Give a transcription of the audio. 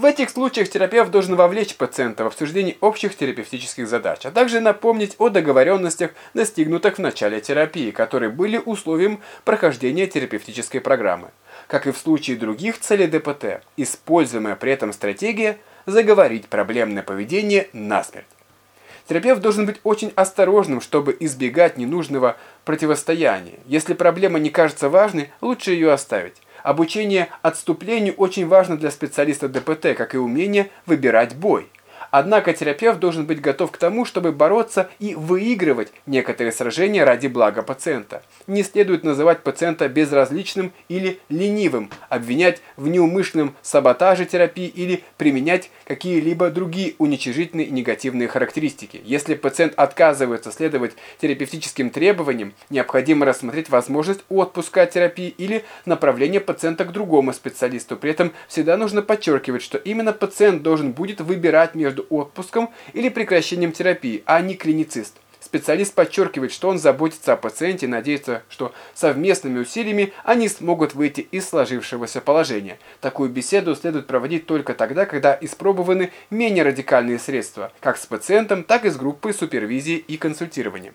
В этих случаях терапевт должен вовлечь пациента в обсуждение общих терапевтических задач, а также напомнить о договоренностях, достигнутых в начале терапии, которые были условием прохождения терапевтической программы. Как и в случае других целей ДПТ, используемая при этом стратегия – заговорить проблемное поведение насмерть. Терапевт должен быть очень осторожным, чтобы избегать ненужного противостояния. Если проблема не кажется важной, лучше ее оставить. Обучение отступлению очень важно для специалиста ДПТ, как и умение выбирать бой. Однако терапевт должен быть готов к тому, чтобы бороться и выигрывать некоторые сражения ради блага пациента. Не следует называть пациента безразличным или ленивым, обвинять в неумышленном саботаже терапии или применять какие-либо другие уничижительные негативные характеристики. Если пациент отказывается следовать терапевтическим требованиям, необходимо рассмотреть возможность отпуска от терапии или направления пациента к другому специалисту. При этом всегда нужно подчеркивать, что именно пациент должен будет выбирать между между отпуском или прекращением терапии, а не клиницист. Специалист подчеркивает, что он заботится о пациенте надеется, что совместными усилиями они смогут выйти из сложившегося положения. Такую беседу следует проводить только тогда, когда испробованы менее радикальные средства, как с пациентом, так и с группой супервизии и консультирования.